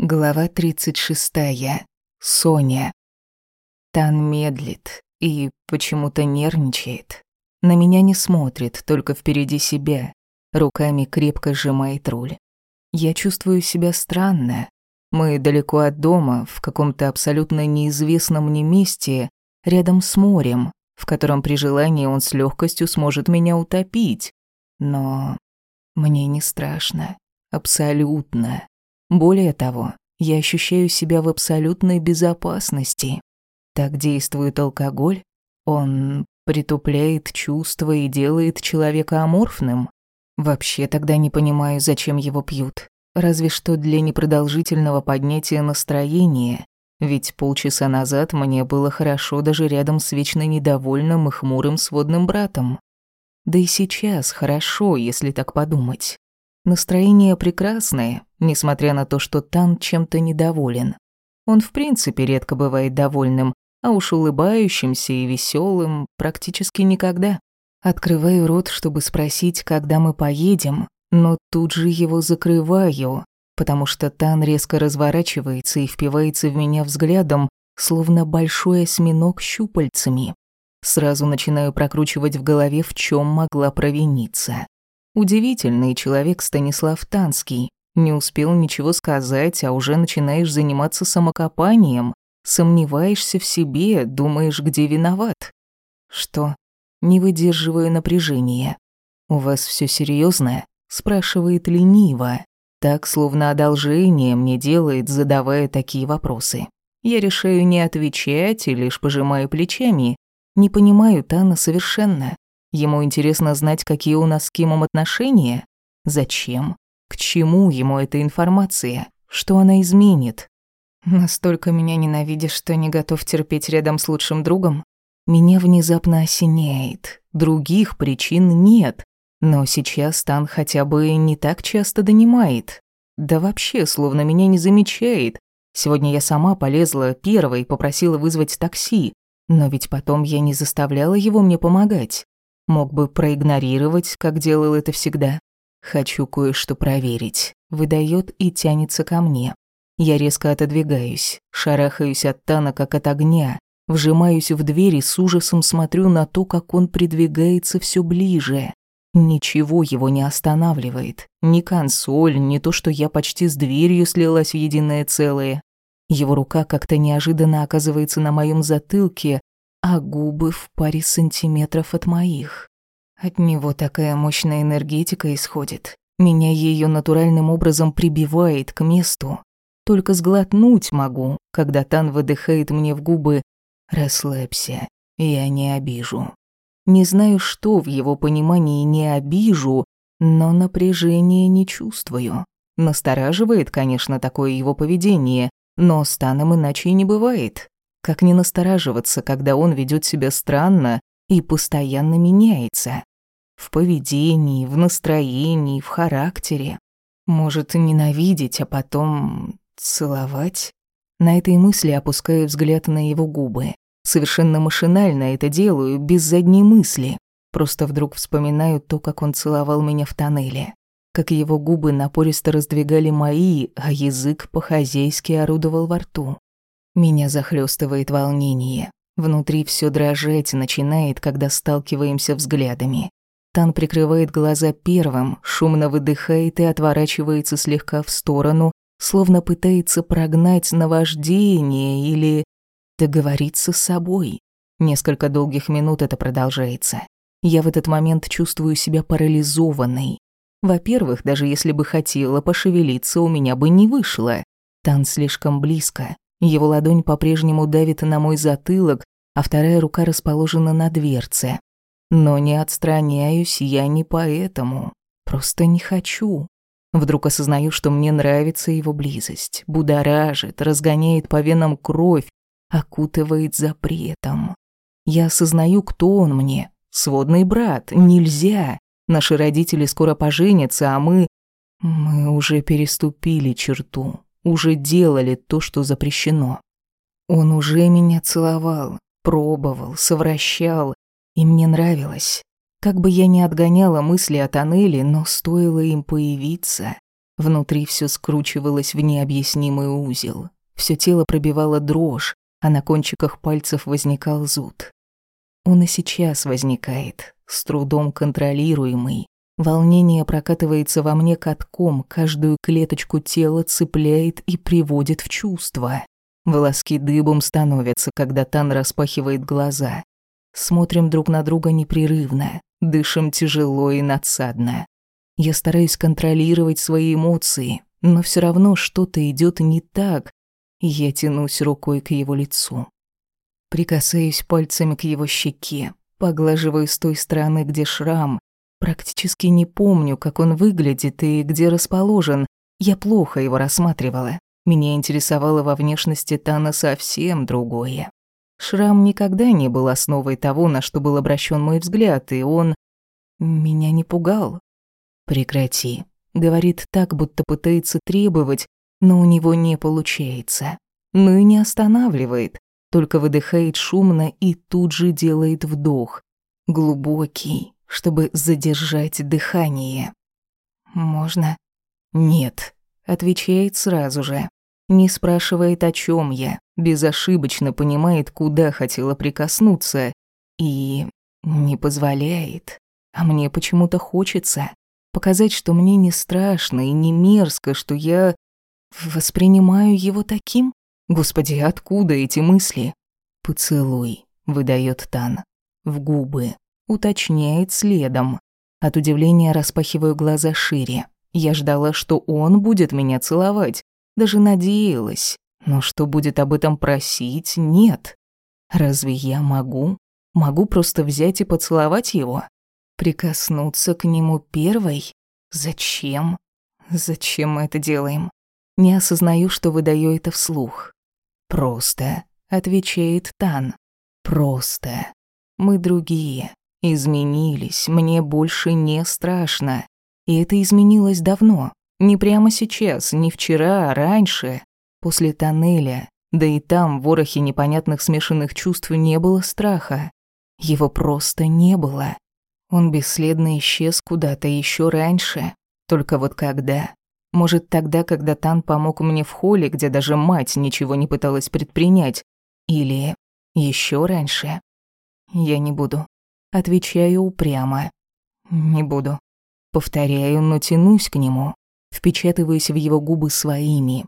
Глава 36. Соня. Тан медлит и почему-то нервничает. На меня не смотрит, только впереди себя. Руками крепко сжимает руль. Я чувствую себя странно. Мы далеко от дома, в каком-то абсолютно неизвестном мне месте, рядом с морем, в котором при желании он с легкостью сможет меня утопить. Но мне не страшно. Абсолютно. Более того, я ощущаю себя в абсолютной безопасности. Так действует алкоголь. Он притупляет чувства и делает человека аморфным. Вообще тогда не понимаю, зачем его пьют. Разве что для непродолжительного поднятия настроения. Ведь полчаса назад мне было хорошо даже рядом с вечно недовольным и хмурым сводным братом. Да и сейчас хорошо, если так подумать. Настроение прекрасное, несмотря на то, что Тан чем-то недоволен. Он в принципе редко бывает довольным, а уж улыбающимся и веселым практически никогда. Открываю рот, чтобы спросить, когда мы поедем, но тут же его закрываю, потому что Тан резко разворачивается и впивается в меня взглядом, словно большой осьминог щупальцами. Сразу начинаю прокручивать в голове, в чем могла провиниться. Удивительный человек Станислав Танский. Не успел ничего сказать, а уже начинаешь заниматься самокопанием. Сомневаешься в себе, думаешь, где виноват. Что? Не выдерживаю напряжения. У вас все серьезно? спрашивает лениво, так словно одолжение мне делает, задавая такие вопросы. Я решаю не отвечать и лишь пожимаю плечами. Не понимаю Тана совершенно. Ему интересно знать, какие у нас с Кимом отношения? Зачем? К чему ему эта информация? Что она изменит? Настолько меня ненавидишь, что не готов терпеть рядом с лучшим другом? Меня внезапно осеняет. Других причин нет. Но сейчас Тан хотя бы не так часто донимает. Да вообще, словно меня не замечает. Сегодня я сама полезла первой, попросила вызвать такси. Но ведь потом я не заставляла его мне помогать. Мог бы проигнорировать, как делал это всегда. Хочу кое-что проверить. Выдает и тянется ко мне. Я резко отодвигаюсь, шарахаюсь от Тана, как от огня, вжимаюсь в дверь и с ужасом смотрю на то, как он придвигается все ближе. Ничего его не останавливает. Ни консоль, ни то, что я почти с дверью слилась в единое целое. Его рука как-то неожиданно оказывается на моем затылке, а губы в паре сантиметров от моих. От него такая мощная энергетика исходит. Меня ее натуральным образом прибивает к месту. Только сглотнуть могу, когда Тан выдыхает мне в губы «Расслабься, я не обижу». Не знаю, что в его понимании не обижу, но напряжения не чувствую. Настораживает, конечно, такое его поведение, но с Таном иначе и не бывает. Как не настораживаться, когда он ведет себя странно и постоянно меняется? В поведении, в настроении, в характере. Может ненавидеть, а потом целовать? На этой мысли опускаю взгляд на его губы. Совершенно машинально это делаю, без задней мысли. Просто вдруг вспоминаю то, как он целовал меня в тоннеле. Как его губы напористо раздвигали мои, а язык по-хозяйски орудовал во рту. Меня захлестывает волнение. Внутри все дрожать начинает, когда сталкиваемся взглядами. Тан прикрывает глаза первым, шумно выдыхает и отворачивается слегка в сторону, словно пытается прогнать наваждение или договориться с собой. Несколько долгих минут это продолжается. Я в этот момент чувствую себя парализованной. Во-первых, даже если бы хотела пошевелиться, у меня бы не вышло. Тан слишком близко, его ладонь по-прежнему давит на мой затылок, а вторая рука расположена на дверце. Но не отстраняюсь я не поэтому. Просто не хочу. Вдруг осознаю, что мне нравится его близость. Будоражит, разгоняет по венам кровь, окутывает запретом. Я осознаю, кто он мне. Сводный брат. Нельзя. Наши родители скоро поженятся, а мы... Мы уже переступили черту уже делали то, что запрещено. Он уже меня целовал, пробовал, совращал, и мне нравилось. Как бы я ни отгоняла мысли о тоннеле, но стоило им появиться, Внутри все скручивалось в необъяснимый узел. Все тело пробивало дрожь, а на кончиках пальцев возникал зуд. Он и сейчас возникает, с трудом контролируемый. Волнение прокатывается во мне катком, каждую клеточку тела цепляет и приводит в чувство. Волоски дыбом становятся, когда Тан распахивает глаза. Смотрим друг на друга непрерывно, дышим тяжело и надсадно. Я стараюсь контролировать свои эмоции, но все равно что-то идет не так, я тянусь рукой к его лицу. Прикасаюсь пальцами к его щеке, поглаживаю с той стороны, где шрам. Практически не помню, как он выглядит и где расположен. Я плохо его рассматривала. Меня интересовало во внешности Тана совсем другое. Шрам никогда не был основой того, на что был обращен мой взгляд, и он меня не пугал. «Прекрати», — говорит так, будто пытается требовать, но у него не получается. Ну и не останавливает только выдыхает шумно и тут же делает вдох. Глубокий, чтобы задержать дыхание. «Можно?» «Нет», — отвечает сразу же. Не спрашивает, о чем я, безошибочно понимает, куда хотела прикоснуться. И не позволяет. А мне почему-то хочется показать, что мне не страшно и не мерзко, что я воспринимаю его таким. Господи, откуда эти мысли? Поцелуй, выдает Тан. В губы. Уточняет следом. От удивления распахиваю глаза шире. Я ждала, что он будет меня целовать. Даже надеялась. Но что будет об этом просить, нет. Разве я могу? Могу просто взять и поцеловать его? Прикоснуться к нему первой? Зачем? Зачем мы это делаем? Не осознаю, что выдаю это вслух. «Просто», — отвечает Тан. «Просто. Мы другие. Изменились. Мне больше не страшно. И это изменилось давно. Не прямо сейчас, не вчера, а раньше. После тоннеля. Да и там в ворохе непонятных смешанных чувств не было страха. Его просто не было. Он бесследно исчез куда-то еще раньше. Только вот когда? Может, тогда, когда Тан помог мне в холле, где даже мать ничего не пыталась предпринять. Или еще раньше. Я не буду. Отвечаю упрямо. Не буду. Повторяю, но тянусь к нему. Впечатываюсь в его губы своими.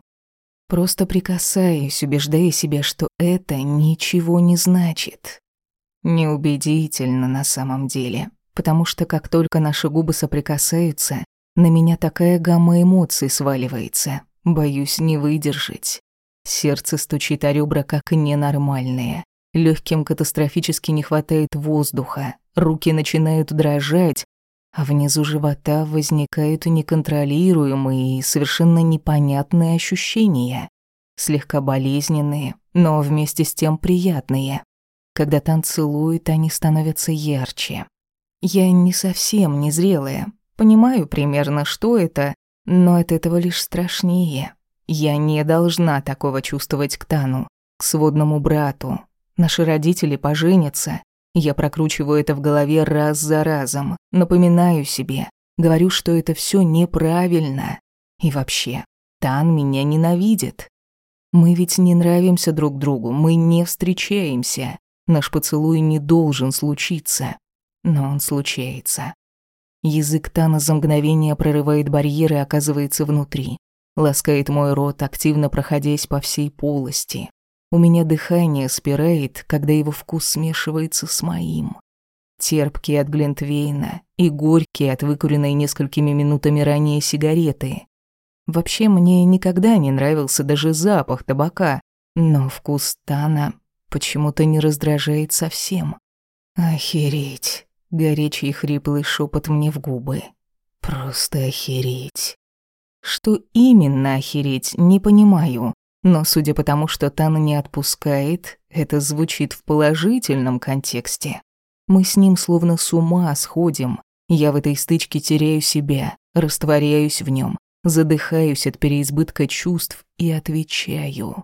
Просто прикасаюсь, убеждая себя, что это ничего не значит. Неубедительно на самом деле, потому что как только наши губы соприкасаются, на меня такая гамма эмоций сваливается. Боюсь не выдержать. Сердце стучит о ребра как ненормальное. Легким катастрофически не хватает воздуха. Руки начинают дрожать, а внизу живота возникают неконтролируемые и совершенно непонятные ощущения. Слегка болезненные, но вместе с тем приятные. Когда танцуют, они становятся ярче. Я не совсем незрелая, Понимаю примерно, что это, но от этого лишь страшнее. Я не должна такого чувствовать к Тану, к сводному брату. Наши родители поженятся. Я прокручиваю это в голове раз за разом, напоминаю себе, говорю, что это все неправильно. И вообще, Тан меня ненавидит. Мы ведь не нравимся друг другу, мы не встречаемся. Наш поцелуй не должен случиться, но он случается. Язык Тана за мгновение прорывает барьеры и оказывается внутри. Ласкает мой рот, активно проходясь по всей полости. У меня дыхание спирает, когда его вкус смешивается с моим. Терпкий от Глинтвейна и горький от выкуренной несколькими минутами ранее сигареты. Вообще мне никогда не нравился даже запах табака, но вкус Тана почему-то не раздражает совсем. Охереть. Горячий хриплый шепот мне в губы. Просто охереть. Что именно охереть, не понимаю. Но судя по тому, что Тана не отпускает, это звучит в положительном контексте. Мы с ним словно с ума сходим. Я в этой стычке теряю себя, растворяюсь в нем, задыхаюсь от переизбытка чувств и отвечаю.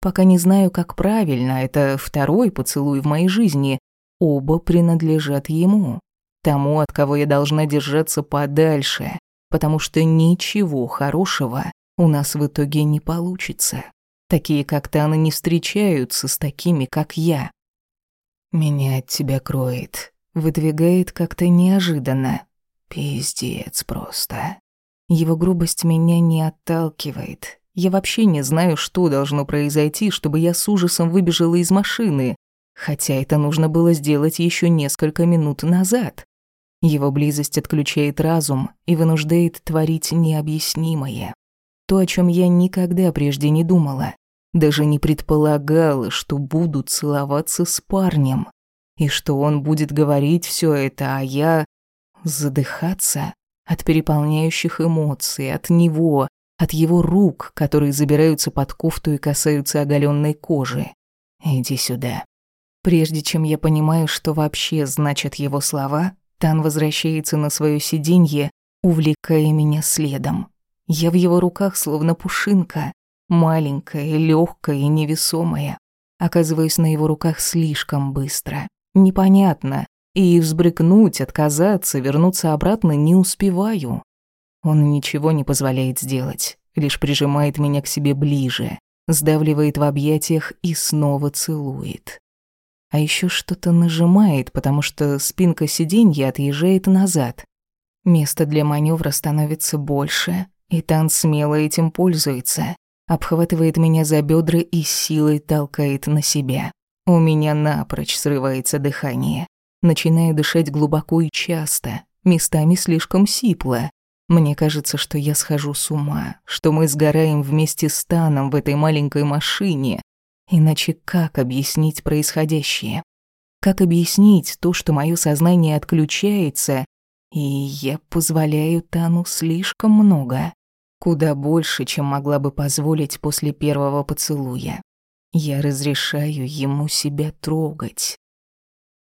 Пока не знаю, как правильно, это второй поцелуй в моей жизни, Оба принадлежат ему, тому, от кого я должна держаться подальше, потому что ничего хорошего у нас в итоге не получится. Такие, как Тана, не встречаются с такими, как я. Меня от тебя кроет, выдвигает как-то неожиданно. Пиздец просто. Его грубость меня не отталкивает. Я вообще не знаю, что должно произойти, чтобы я с ужасом выбежала из машины, хотя это нужно было сделать еще несколько минут назад. Его близость отключает разум и вынуждает творить необъяснимое. То, о чем я никогда прежде не думала. Даже не предполагала, что буду целоваться с парнем. И что он будет говорить все это, а я... Задыхаться от переполняющих эмоций, от него, от его рук, которые забираются под кофту и касаются оголенной кожи. «Иди сюда». Прежде чем я понимаю, что вообще значат его слова, Тан возвращается на свое сиденье, увлекая меня следом. Я в его руках словно пушинка, маленькая, легкая и невесомая. Оказываюсь на его руках слишком быстро. Непонятно. И взбрыкнуть, отказаться, вернуться обратно не успеваю. Он ничего не позволяет сделать, лишь прижимает меня к себе ближе, сдавливает в объятиях и снова целует а еще что-то нажимает, потому что спинка сиденья отъезжает назад. Место для маневра становится больше, и Тан смело этим пользуется. Обхватывает меня за бедра и силой толкает на себя. У меня напрочь срывается дыхание. Начинаю дышать глубоко и часто, местами слишком сипло. Мне кажется, что я схожу с ума, что мы сгораем вместе с Таном в этой маленькой машине, Иначе как объяснить происходящее? Как объяснить то, что мое сознание отключается, и я позволяю Тану слишком много? Куда больше, чем могла бы позволить после первого поцелуя. Я разрешаю ему себя трогать,